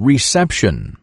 reception.